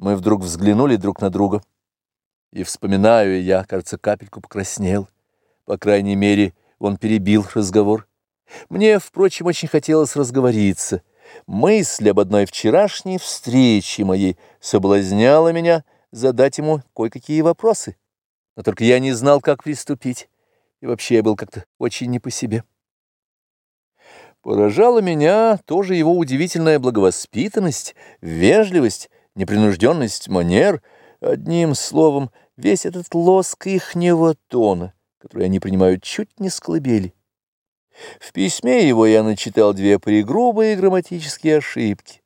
Мы вдруг взглянули друг на друга. И, вспоминаю, я, кажется, капельку покраснел. По крайней мере, он перебил разговор. Мне, впрочем, очень хотелось разговориться. Мысль об одной вчерашней встрече моей соблазняла меня задать ему кое-какие вопросы. Но только я не знал, как приступить. И вообще я был как-то очень не по себе. Поражала меня тоже его удивительная благовоспитанность, вежливость, непринужденность манер, одним словом, весь этот лоск ихнего тона, который они принимают чуть не с колыбели. В письме его я начитал две пригрубые грамматические ошибки.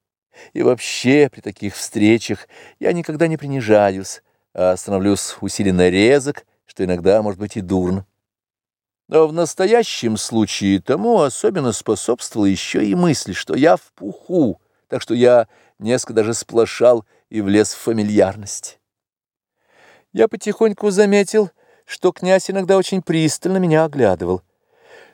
И вообще при таких встречах я никогда не принижаюсь, а становлюсь усиленно резок, что иногда может быть и дурно. Но в настоящем случае тому особенно способствовала еще и мысль, что я в пуху, так что я несколько даже сплошал и влез в фамильярность. Я потихоньку заметил, что князь иногда очень пристально меня оглядывал.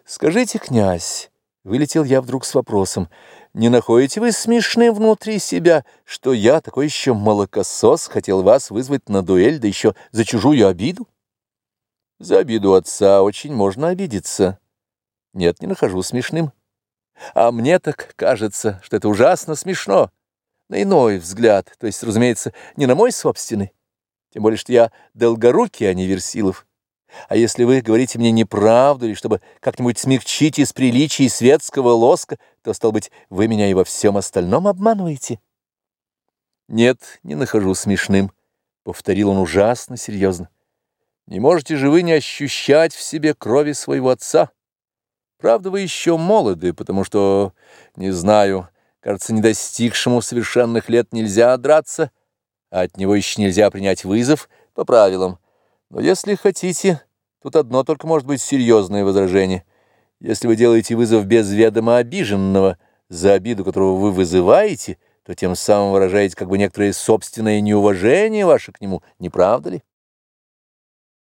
«Скажите, князь», — вылетел я вдруг с вопросом, «не находите вы смешным внутри себя, что я, такой еще молокосос, хотел вас вызвать на дуэль, да еще за чужую обиду?» За обиду отца очень можно обидеться. Нет, не нахожу смешным. А мне так кажется, что это ужасно смешно. На иной взгляд, то есть, разумеется, не на мой собственный. Тем более, что я долгорукий, а не Версилов. А если вы говорите мне неправду, или чтобы как-нибудь смягчить из приличий светского лоска, то, стал быть, вы меня и во всем остальном обманываете. Нет, не нахожу смешным, — повторил он ужасно серьезно. Не можете же вы не ощущать в себе крови своего отца? Правда, вы еще молоды, потому что, не знаю, кажется, не достигшему совершенных лет нельзя драться, а от него еще нельзя принять вызов по правилам. Но если хотите, тут одно только может быть серьезное возражение. Если вы делаете вызов без ведома обиженного, за обиду которого вы вызываете, то тем самым выражаете как бы некоторое собственное неуважение ваше к нему, не правда ли?